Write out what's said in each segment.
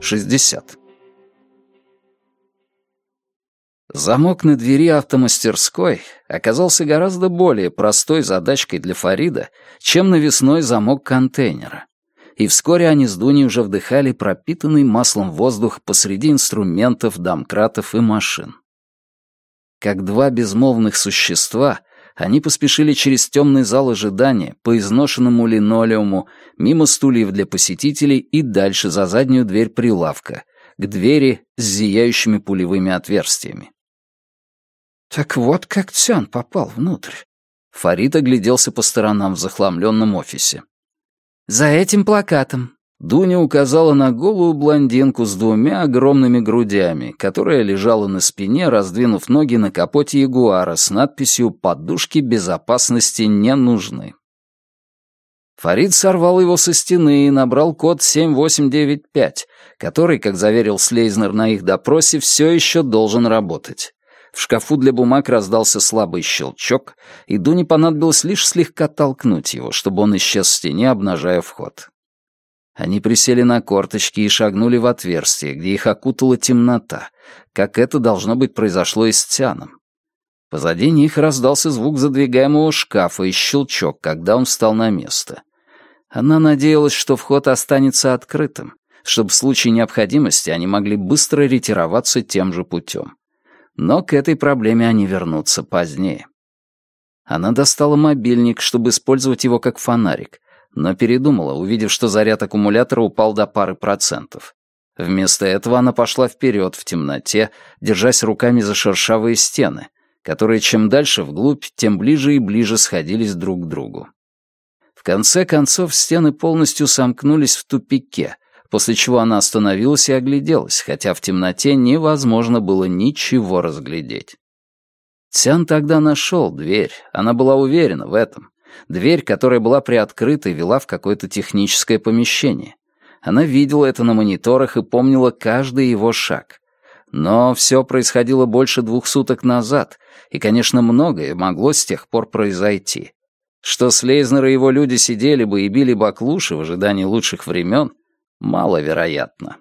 Шестьдесят. Замок на двери автомастерской оказался гораздо более простой задачкой для Фарида, чем навесной замок контейнера. И вскоре они с Дуней уже вдыхали пропитанный маслом воздух посреди инструментов, домкратов и машин. Как два безмолвных существа, они поспешили через темный зал ожидания, по изношенному линолеуму, мимо стульев для посетителей и дальше за заднюю дверь прилавка, к двери с зияющими пулевыми отверстиями. «Так вот как Цян попал внутрь». Фарид огляделся по сторонам в захламленном офисе. «За этим плакатом». Дуня указала на голую блондинку с двумя огромными грудями, которая лежала на спине, раздвинув ноги на капоте Ягуара с надписью «Подушки безопасности не нужны». Фарид сорвал его со стены и набрал код 7895, который, как заверил Слейзнер на их допросе, все еще должен работать. В шкафу для бумаг раздался слабый щелчок, и Дуне понадобилось лишь слегка толкнуть его, чтобы он исчез в стене, обнажая вход. Они присели на корточки и шагнули в отверстие, где их окутала темнота, как это, должно быть, произошло и с Тяном. Позади них раздался звук задвигаемого шкафа и щелчок, когда он встал на место. Она надеялась, что вход останется открытым, чтобы в случае необходимости они могли быстро ретироваться тем же путем. Но к этой проблеме они вернутся позднее. Она достала мобильник, чтобы использовать его как фонарик, но передумала, увидев, что заряд аккумулятора упал до пары процентов. Вместо этого она пошла вперед в темноте, держась руками за шершавые стены, которые чем дальше вглубь, тем ближе и ближе сходились друг к другу. В конце концов стены полностью сомкнулись в тупике, после чего она остановилась и огляделась, хотя в темноте невозможно было ничего разглядеть. Цян тогда нашел дверь, она была уверена в этом. Дверь, которая была приоткрыта вела в какое-то техническое помещение. Она видела это на мониторах и помнила каждый его шаг. Но все происходило больше двух суток назад, и, конечно, многое могло с тех пор произойти. Что Слейзнер и его люди сидели бы и били баклуши в ожидании лучших времен, маловероятно.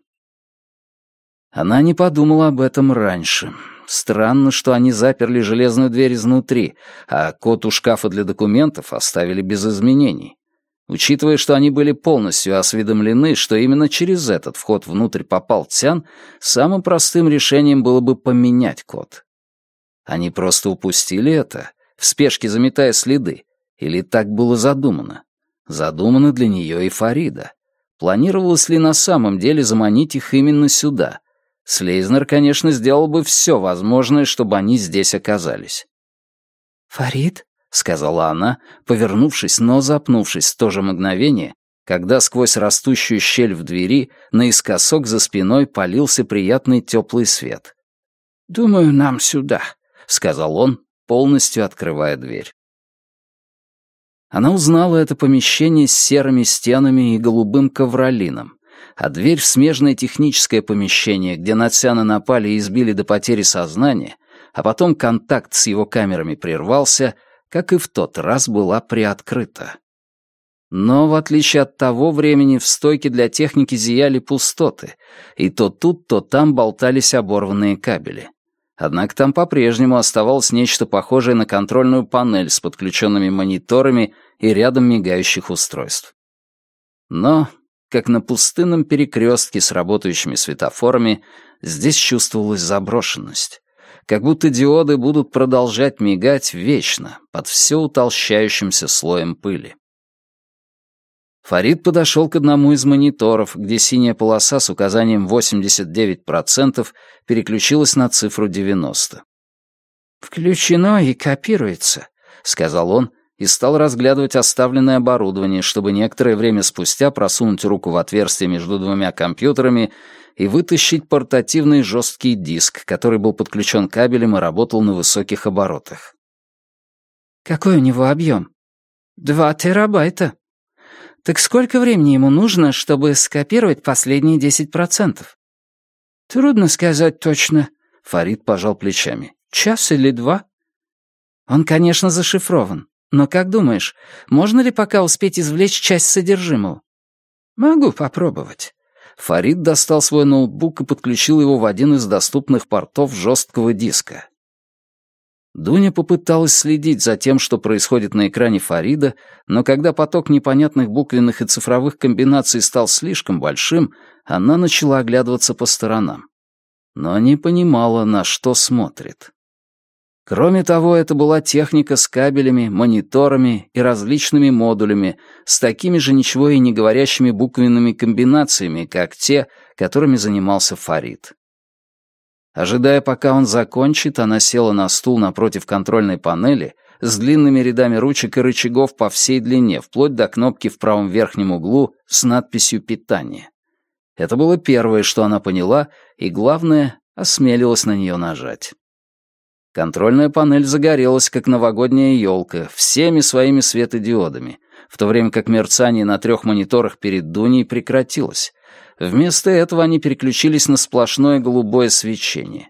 Она не подумала об этом раньше. Странно, что они заперли железную дверь изнутри, а код у шкафа для документов оставили без изменений. Учитывая, что они были полностью осведомлены, что именно через этот вход внутрь попал Цян, самым простым решением было бы поменять код. Они просто упустили это, в спешке заметая следы, или так было задумано? Задумано для нее и Фарида. Планировалось ли на самом деле заманить их именно сюда? Слейзнер, конечно, сделал бы все возможное, чтобы они здесь оказались. «Фарид?» — сказала она, повернувшись, но запнувшись в то же мгновение, когда сквозь растущую щель в двери наискосок за спиной полился приятный теплый свет. «Думаю, нам сюда», — сказал он, полностью открывая дверь. Она узнала это помещение с серыми стенами и голубым ковролином, а дверь в смежное техническое помещение, где на Цяна напали и избили до потери сознания, а потом контакт с его камерами прервался, как и в тот раз была приоткрыта. Но, в отличие от того времени, в стойке для техники зияли пустоты, и то тут, то там болтались оборванные кабели. Однако там по-прежнему оставалось нечто похожее на контрольную панель с подключенными мониторами и рядом мигающих устройств. Но, как на пустынном перекрестке с работающими светофорами, здесь чувствовалась заброшенность. Как будто диоды будут продолжать мигать вечно под все утолщающимся слоем пыли. Фарид подошел к одному из мониторов, где синяя полоса с указанием 89% переключилась на цифру 90. «Включено и копируется», — сказал он и стал разглядывать оставленное оборудование, чтобы некоторое время спустя просунуть руку в отверстие между двумя компьютерами и вытащить портативный жесткий диск, который был подключен кабелем и работал на высоких оборотах. «Какой у него объем?» «Два терабайта», так сколько времени ему нужно, чтобы скопировать последние 10%? Трудно сказать точно. Фарид пожал плечами. Час или два? Он, конечно, зашифрован. Но как думаешь, можно ли пока успеть извлечь часть содержимого? Могу попробовать. Фарид достал свой ноутбук и подключил его в один из доступных портов жесткого диска. Дуня попыталась следить за тем, что происходит на экране Фарида, но когда поток непонятных буквенных и цифровых комбинаций стал слишком большим, она начала оглядываться по сторонам. Но не понимала, на что смотрит. Кроме того, это была техника с кабелями, мониторами и различными модулями, с такими же ничего и не говорящими буквенными комбинациями, как те, которыми занимался Фарид. Ожидая, пока он закончит, она села на стул напротив контрольной панели с длинными рядами ручек и рычагов по всей длине, вплоть до кнопки в правом верхнем углу с надписью «Питание». Это было первое, что она поняла, и, главное, осмелилась на нее нажать. Контрольная панель загорелась, как новогодняя елка, всеми своими светодиодами, в то время как мерцание на трех мониторах перед Дуней прекратилось. Вместо этого они переключились на сплошное голубое свечение.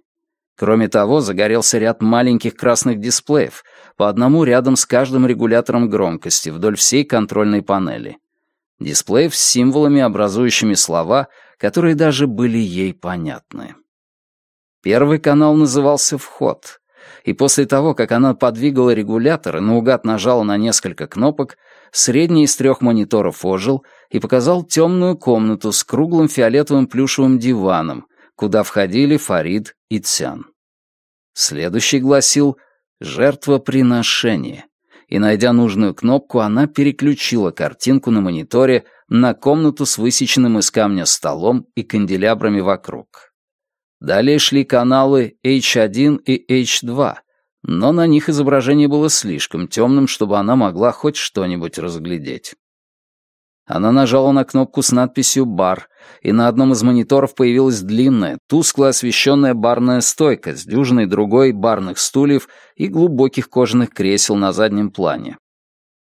Кроме того, загорелся ряд маленьких красных дисплеев, по одному рядом с каждым регулятором громкости вдоль всей контрольной панели. Дисплеев с символами, образующими слова, которые даже были ей понятны. Первый канал назывался «Вход», и после того, как она подвигала регулятор и наугад нажала на несколько кнопок, средний из трех мониторов ожил и показал темную комнату с круглым фиолетовым плюшевым диваном, куда входили Фарид и Цян. Следующий гласил «Жертвоприношение», и, найдя нужную кнопку, она переключила картинку на мониторе на комнату с высеченным из камня столом и канделябрами вокруг. Далее шли каналы H1 и H2, но на них изображение было слишком темным, чтобы она могла хоть что-нибудь разглядеть. Она нажала на кнопку с надписью «Бар», и на одном из мониторов появилась длинная, тускло освещенная барная стойка с дюжиной другой барных стульев и глубоких кожаных кресел на заднем плане.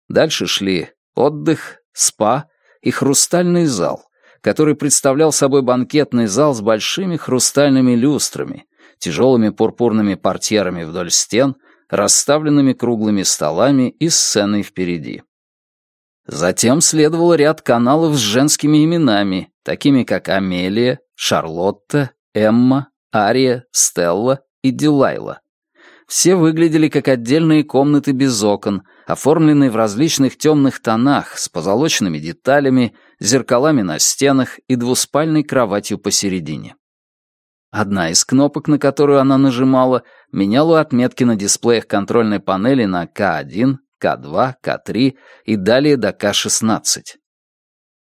Дальше шли отдых, спа и хрустальный зал, который представлял собой банкетный зал с большими хрустальными люстрами, тяжелыми пурпурными портьерами вдоль стен, расставленными круглыми столами и сценой впереди. Затем следовал ряд каналов с женскими именами, такими как Амелия, Шарлотта, Эмма, Ария, Стелла и Дилайла. Все выглядели как отдельные комнаты без окон, оформленные в различных темных тонах, с позолоченными деталями, зеркалами на стенах и двуспальной кроватью посередине. Одна из кнопок, на которую она нажимала, меняла отметки на дисплеях контрольной панели на К1, К2, К3 и далее до К16.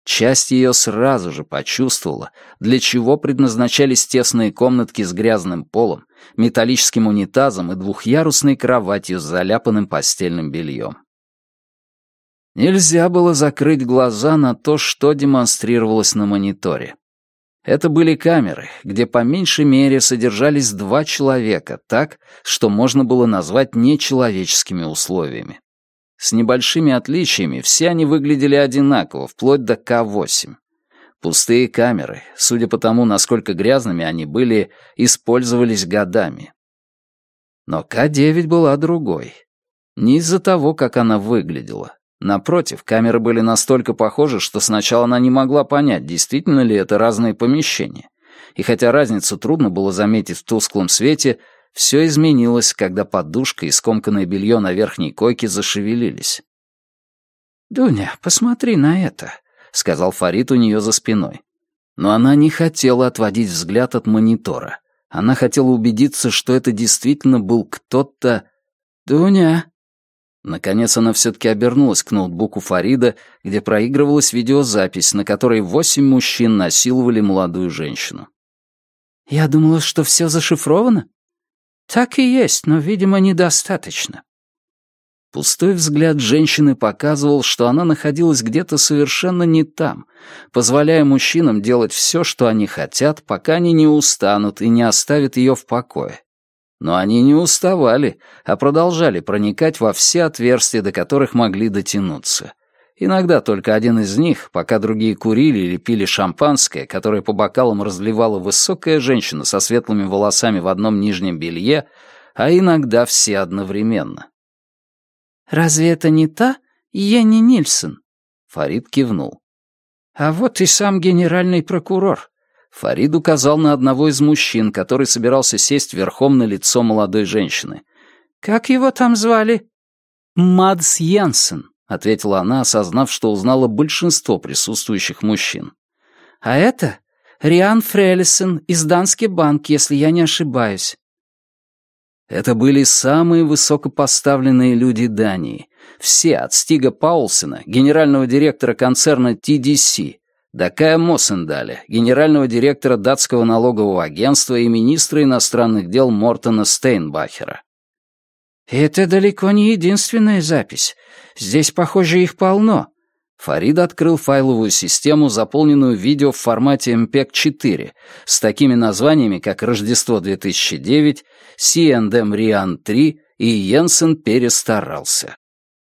Часть ее сразу же почувствовала, для чего предназначались тесные комнатки с грязным полом, металлическим унитазом и двухъярусной кроватью с заляпанным постельным бельем. Нельзя было закрыть глаза на то, что демонстрировалось на мониторе. Это были камеры, где по меньшей мере содержались два человека, так, что можно было назвать нечеловеческими условиями. С небольшими отличиями все они выглядели одинаково, вплоть до К-8. Пустые камеры, судя по тому, насколько грязными они были, использовались годами. Но К-9 была другой. Не из-за того, как она выглядела. Напротив, камеры были настолько похожи, что сначала она не могла понять, действительно ли это разные помещения. И хотя разницу трудно было заметить в тусклом свете, все изменилось, когда подушка и скомканное белье на верхней койке зашевелились. «Дуня, посмотри на это», — сказал Фарид у нее за спиной. Но она не хотела отводить взгляд от монитора. Она хотела убедиться, что это действительно был кто-то... «Дуня!» Наконец она все-таки обернулась к ноутбуку Фарида, где проигрывалась видеозапись, на которой восемь мужчин насиловали молодую женщину. «Я думала, что все зашифровано?» Так и есть, но, видимо, недостаточно. Пустой взгляд женщины показывал, что она находилась где-то совершенно не там, позволяя мужчинам делать все, что они хотят, пока они не устанут и не оставят ее в покое. Но они не уставали, а продолжали проникать во все отверстия, до которых могли дотянуться. Иногда только один из них, пока другие курили или пили шампанское, которое по бокалам разливала высокая женщина со светлыми волосами в одном нижнем белье, а иногда все одновременно. «Разве это не та Йенни Нильсон?» Фарид кивнул. «А вот и сам генеральный прокурор». Фарид указал на одного из мужчин, который собирался сесть верхом на лицо молодой женщины. «Как его там звали?» «Мадс Янсен», — ответила она, осознав, что узнала большинство присутствующих мужчин. «А это Риан Фрелисон из Данский банк, если я не ошибаюсь». Это были самые высокопоставленные люди Дании. Все, от Стига Паулсена, генерального директора концерна TDC, до Кая Моссендаля, генерального директора датского налогового агентства и министра иностранных дел Мортона Стейнбахера. «Это далеко не единственная запись. Здесь, похоже, их полно». Фарид открыл файловую систему, заполненную видео в формате MPEG-4, с такими названиями, как «Рождество 2009», «C&M Rian 3» и «Йенсен перестарался».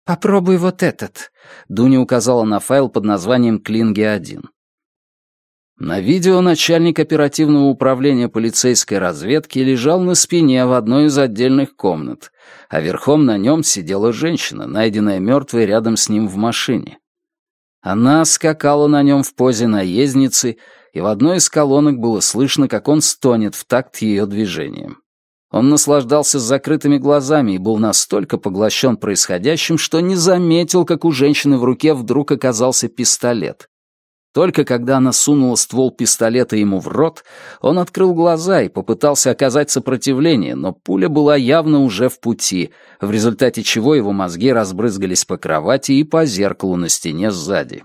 «Попробуй вот этот», — Дуня указала на файл под названием «Клинги-1». На видео начальник оперативного управления полицейской разведки лежал на спине в одной из отдельных комнат, а верхом на нем сидела женщина, найденная мертвой рядом с ним в машине. Она скакала на нем в позе наездницы, и в одной из колонок было слышно, как он стонет в такт ее движением. Он наслаждался с закрытыми глазами и был настолько поглощен происходящим, что не заметил, как у женщины в руке вдруг оказался пистолет. Только когда она сунула ствол пистолета ему в рот, он открыл глаза и попытался оказать сопротивление, но пуля была явно уже в пути, в результате чего его мозги разбрызгались по кровати и по зеркалу на стене сзади.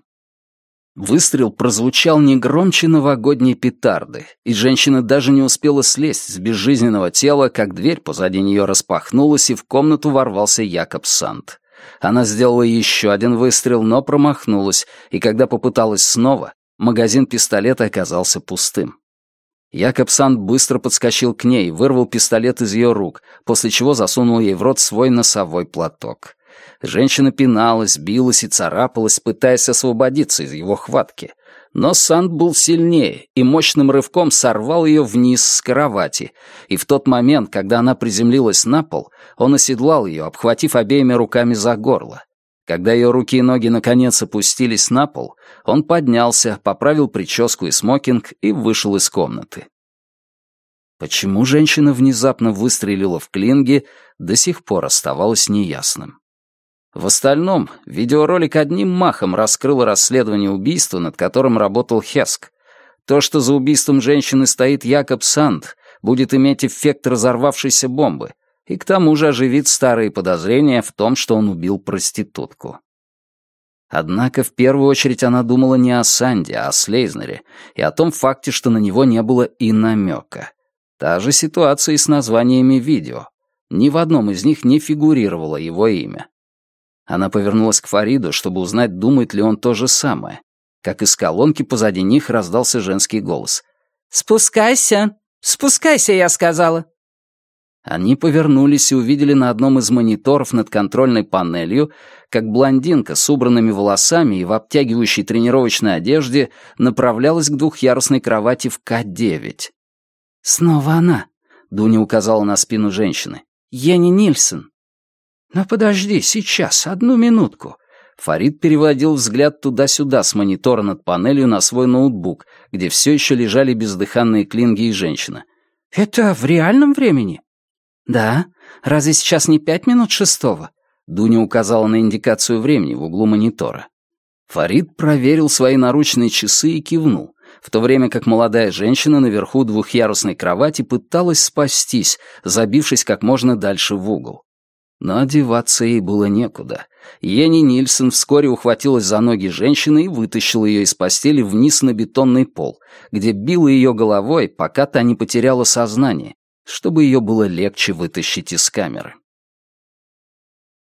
Выстрел прозвучал не громче новогодней петарды, и женщина даже не успела слезть с безжизненного тела, как дверь позади нее распахнулась, и в комнату ворвался Якоб Санд. Она сделала еще один выстрел, но промахнулась, и когда попыталась снова, магазин пистолета оказался пустым. Якоб Санд быстро подскочил к ней, вырвал пистолет из ее рук, после чего засунул ей в рот свой носовой платок. Женщина пиналась, билась и царапалась, пытаясь освободиться из его хватки. Но Санд был сильнее и мощным рывком сорвал ее вниз с кровати, и в тот момент, когда она приземлилась на пол, он оседлал ее, обхватив обеими руками за горло. Когда ее руки и ноги наконец опустились на пол, он поднялся, поправил прическу и смокинг и вышел из комнаты. Почему женщина внезапно выстрелила в клинге, до сих пор оставалось неясным. В остальном, видеоролик одним махом раскрыл расследование убийства, над которым работал Хеск. То, что за убийством женщины стоит Якоб Санд, будет иметь эффект разорвавшейся бомбы, и к тому же оживит старые подозрения в том, что он убил проститутку. Однако в первую очередь она думала не о Санде, а о Слейзнере, и о том факте, что на него не было и намека. Та же ситуация и с названиями видео. Ни в одном из них не фигурировало его имя. Она повернулась к Фариду, чтобы узнать, думает ли он то же самое. Как из колонки позади них раздался женский голос. «Спускайся! Спускайся, я сказала!» Они повернулись и увидели на одном из мониторов над контрольной панелью, как блондинка с убранными волосами и в обтягивающей тренировочной одежде направлялась к двухъярусной кровати в К-9. «Снова она», — Дуня указала на спину женщины. «Ени Нильсон». «Но подожди, сейчас, одну минутку». Фарид переводил взгляд туда-сюда с монитора над панелью на свой ноутбук, где все еще лежали бездыханные клинги и женщина. «Это в реальном времени?» «Да. Разве сейчас не пять минут шестого?» Дуня указала на индикацию времени в углу монитора. Фарид проверил свои наручные часы и кивнул, в то время как молодая женщина наверху двухъярусной кровати пыталась спастись, забившись как можно дальше в угол. Но одеваться ей было некуда. Ени Нильсон вскоре ухватилась за ноги женщины и вытащила ее из постели вниз на бетонный пол, где била ее головой, пока та не потеряла сознание, чтобы ее было легче вытащить из камеры.